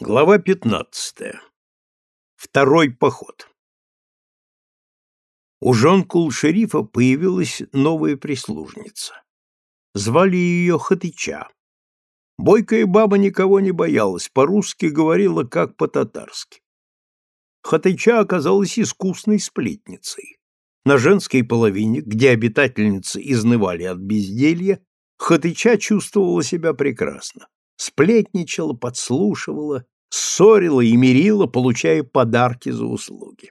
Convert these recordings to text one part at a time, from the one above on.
Глава 15. Второй поход. У Жон-Кул-шерифа появилась новая прислужница. Звали ее Хатыча. Бойкая баба никого не боялась, по-русски говорила, как по-татарски. Хатыча оказалась искусной сплетницей. На женской половине, где обитательницы изнывали от безделья, Хатыча чувствовала себя прекрасно сплетничала, подслушивала, ссорила и мирила, получая подарки за услуги.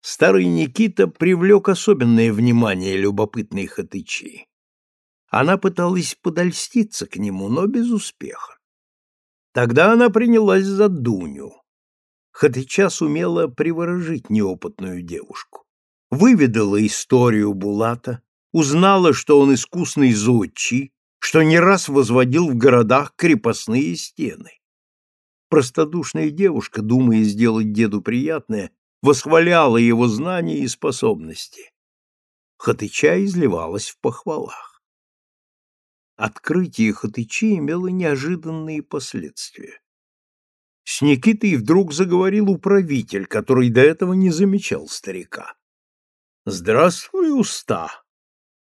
Старый Никита привлек особенное внимание любопытной хатычи. Она пыталась подольститься к нему, но без успеха. Тогда она принялась за Дуню. Хатыча сумела приворожить неопытную девушку. Выведала историю Булата, узнала, что он искусный зодчий, что не раз возводил в городах крепостные стены. Простодушная девушка, думая сделать деду приятное, восхваляла его знания и способности. Хатыча изливалась в похвалах. Открытие Хатычи имело неожиданные последствия. С Никитой вдруг заговорил управитель, который до этого не замечал старика. «Здравствуй, уста!»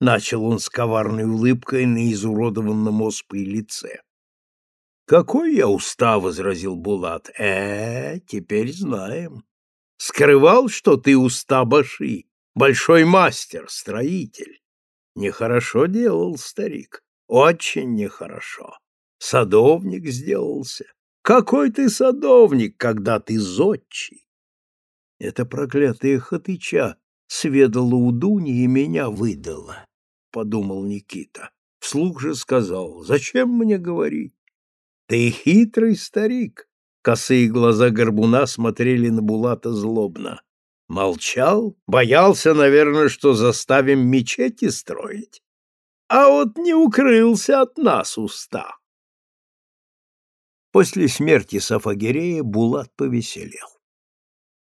Начал он с коварной улыбкой на изуродованном оспой лице. Какой я уста, возразил Булат. Э, теперь знаем. Скрывал, что ты уста баши, большой мастер, строитель. Нехорошо делал старик, очень нехорошо. Садовник сделался. Какой ты садовник, когда ты зодчий? Это проклятая хатыча сведала у Дуни и меня выдала. — подумал Никита. Вслух же сказал, «Зачем мне говорить? Ты хитрый старик». Косые глаза горбуна смотрели на Булата злобно. Молчал, боялся, наверное, что заставим мечети строить. А вот не укрылся от нас уста. После смерти Сафагерея Булат повеселел.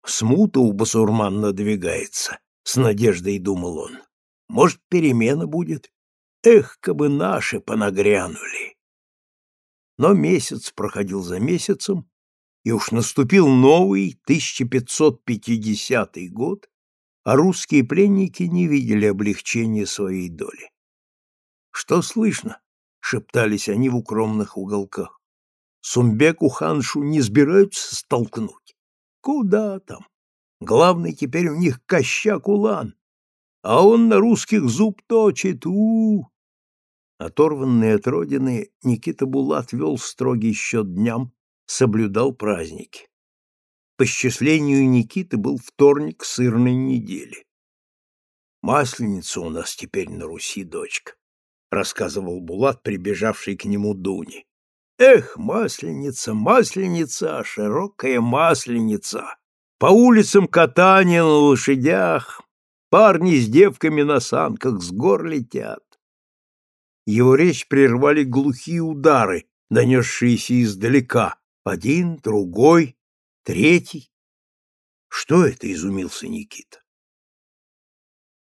Смута у басурман надвигается, с надеждой думал он. Может, перемена будет? Эх, кабы наши понагрянули! Но месяц проходил за месяцем, и уж наступил новый 1550 год, а русские пленники не видели облегчения своей доли. «Что слышно?» — шептались они в укромных уголках. «Сумбеку ханшу не сбираются столкнуть? Куда там? Главный теперь у них Кощак Улан, а он на русских зуб точит, у, -у, Оторванный от родины, Никита Булат вел строгий счет дням, соблюдал праздники. По счислению Никиты был вторник сырной недели. «Масленица у нас теперь на Руси, дочка», — рассказывал Булат, прибежавший к нему Дуни. «Эх, масленица, масленица, широкая масленица! По улицам катания на лошадях, Парни с девками на санках с гор летят. Его речь прервали глухие удары, донесшиеся издалека. Один, другой, третий. Что это, изумился Никита.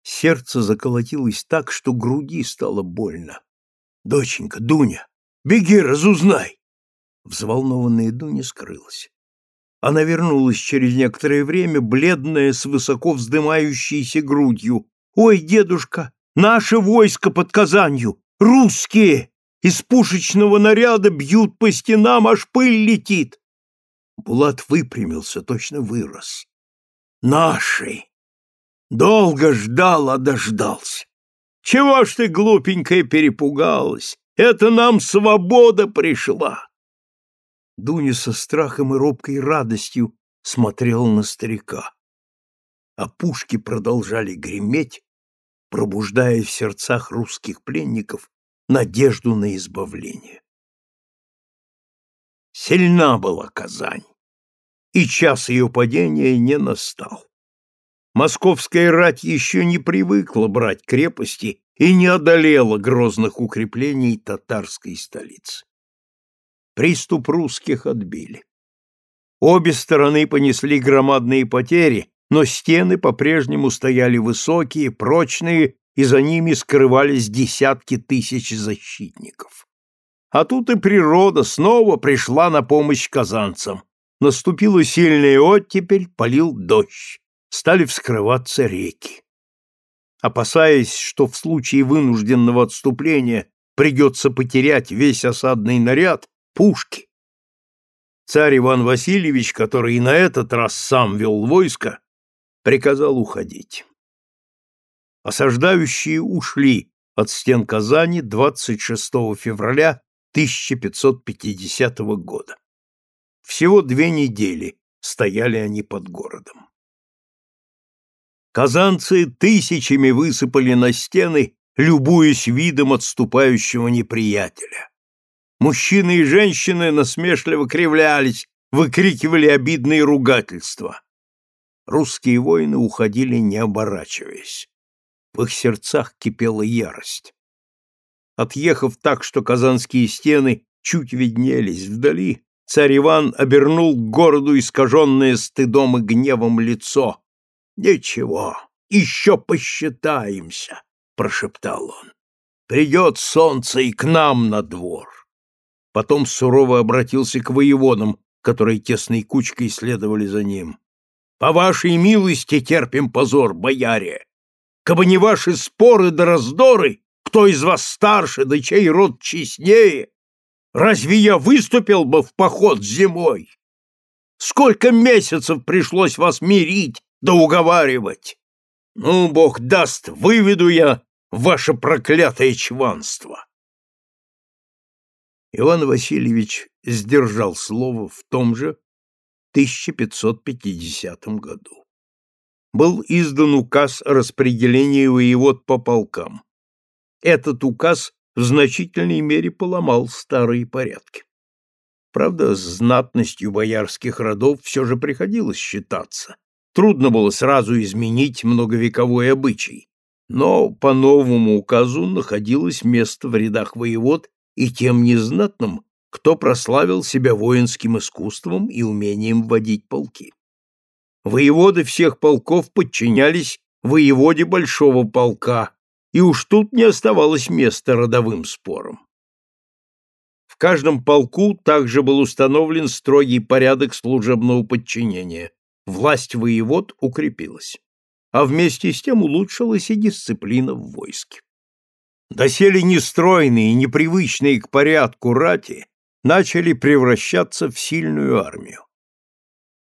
Сердце заколотилось так, что груди стало больно. Доченька, Дуня, беги, разузнай. Взволнованная Дуня скрылась. Она вернулась через некоторое время, бледная, с высоко вздымающейся грудью. «Ой, дедушка, наше войско под Казанью! Русские! Из пушечного наряда бьют по стенам, аж пыль летит!» Булат выпрямился, точно вырос. «Наши! Долго ждал, а дождался! Чего ж ты, глупенькая, перепугалась? Это нам свобода пришла!» Дуня со страхом и робкой радостью смотрела на старика. А пушки продолжали греметь, пробуждая в сердцах русских пленников надежду на избавление. Сильна была Казань, и час ее падения не настал. Московская рать еще не привыкла брать крепости и не одолела грозных укреплений татарской столицы. Приступ русских отбили. Обе стороны понесли громадные потери, но стены по-прежнему стояли высокие, прочные, и за ними скрывались десятки тысяч защитников. А тут и природа снова пришла на помощь казанцам. Наступила сильная оттепель, полил дождь. Стали вскрываться реки. Опасаясь, что в случае вынужденного отступления придется потерять весь осадный наряд, пушки. Царь Иван Васильевич, который и на этот раз сам вел войско, приказал уходить. Осаждающие ушли от стен Казани 26 февраля 1550 года. Всего две недели стояли они под городом. Казанцы тысячами высыпали на стены, любуясь видом отступающего неприятеля. Мужчины и женщины насмешливо кривлялись, выкрикивали обидные ругательства. Русские воины уходили, не оборачиваясь. В их сердцах кипела ярость. Отъехав так, что казанские стены чуть виднелись вдали, царь Иван обернул к городу искаженное стыдом и гневом лицо. «Ничего, еще посчитаемся», — прошептал он. «Придет солнце и к нам на двор». Потом сурово обратился к воеводам, которые тесной кучкой следовали за ним. «По вашей милости терпим позор, бояре! Кабы не ваши споры да раздоры, кто из вас старше, да чей род честнее? Разве я выступил бы в поход зимой? Сколько месяцев пришлось вас мирить да уговаривать? Ну, бог даст, выведу я ваше проклятое чванство. Иван Васильевич сдержал слово в том же 1550 году. Был издан указ о распределении воевод по полкам. Этот указ в значительной мере поломал старые порядки. Правда, с знатностью боярских родов все же приходилось считаться. Трудно было сразу изменить многовековой обычай, но по новому указу находилось место в рядах воевод и тем незнатным, кто прославил себя воинским искусством и умением водить полки. Воеводы всех полков подчинялись воеводе большого полка, и уж тут не оставалось места родовым спорам. В каждом полку также был установлен строгий порядок служебного подчинения. Власть воевод укрепилась, а вместе с тем улучшилась и дисциплина в войске. Доселе нестройные и непривычные к порядку рати начали превращаться в сильную армию.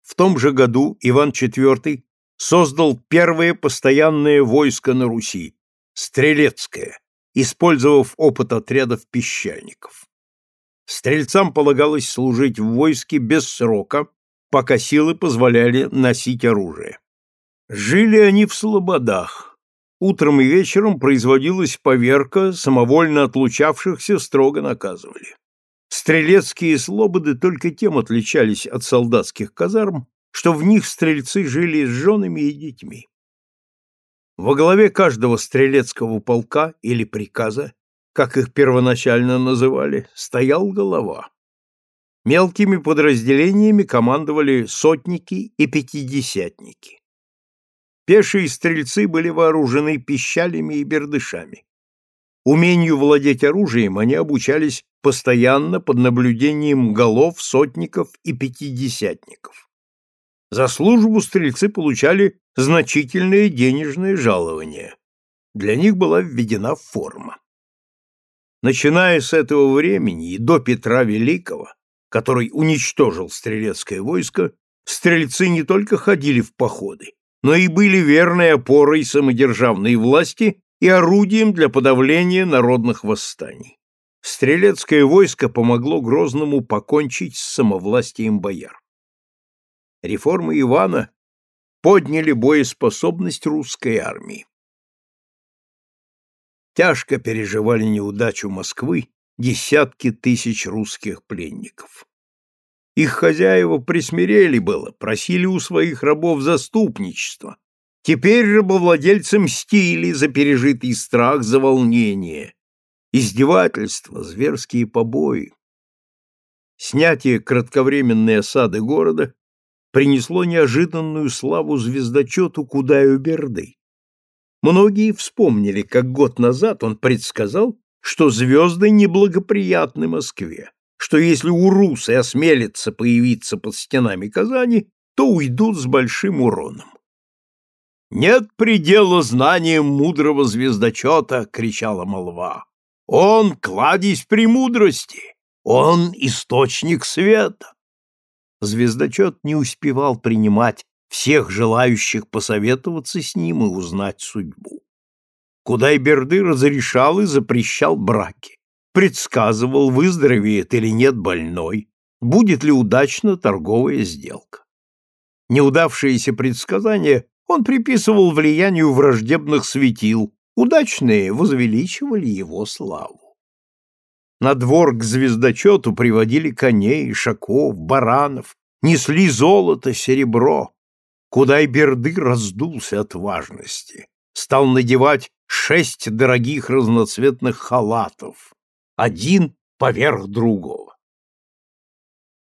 В том же году Иван IV создал первое постоянное войско на Руси Стрелецкое, использовав опыт отрядов песчаников. Стрельцам полагалось служить в войске без срока, пока силы позволяли носить оружие. Жили они в слободах. Утром и вечером производилась поверка, самовольно отлучавшихся строго наказывали. Стрелецкие слободы только тем отличались от солдатских казарм, что в них стрельцы жили с женами и детьми. Во главе каждого стрелецкого полка или приказа, как их первоначально называли, стоял голова. Мелкими подразделениями командовали сотники и пятидесятники. Пешие стрельцы были вооружены пищалями и бердышами. Умению владеть оружием они обучались постоянно под наблюдением голов, сотников и пятидесятников. За службу стрельцы получали значительное денежное жалование. Для них была введена форма. Начиная с этого времени и до Петра Великого, который уничтожил стрелецкое войско, стрельцы не только ходили в походы, но и были верной опорой самодержавной власти и орудием для подавления народных восстаний. Стрелецкое войско помогло Грозному покончить с самовластием бояр. Реформы Ивана подняли боеспособность русской армии. Тяжко переживали неудачу Москвы десятки тысяч русских пленников. Их хозяева присмирели было, просили у своих рабов заступничества. Теперь рабовладельцы мстили за пережитый страх, за волнение. Издевательства, зверские побои. Снятие кратковременной осады города принесло неожиданную славу звездочету Кудаю Берды. Многие вспомнили, как год назад он предсказал, что звезды неблагоприятны Москве, что если урусы осмелятся появиться под стенами Казани, то уйдут с большим уроном. «Нет предела знаниям мудрого звездочета!» — кричала молва. «Он — кладезь премудрости! Он — источник света!» Звездочет не успевал принимать всех желающих посоветоваться с ним и узнать судьбу. Кудай-Берды разрешал и запрещал браки, предсказывал, выздоровеет или нет больной, будет ли удачна торговая сделка. Неудавшиеся предсказания он приписывал влиянию враждебных светил, удачные возвеличивали его славу. На двор к звездочету приводили коней, шаков, баранов, несли золото, серебро. Кудай-Берды раздулся от важности, стал надевать шесть дорогих разноцветных халатов, один поверх другого.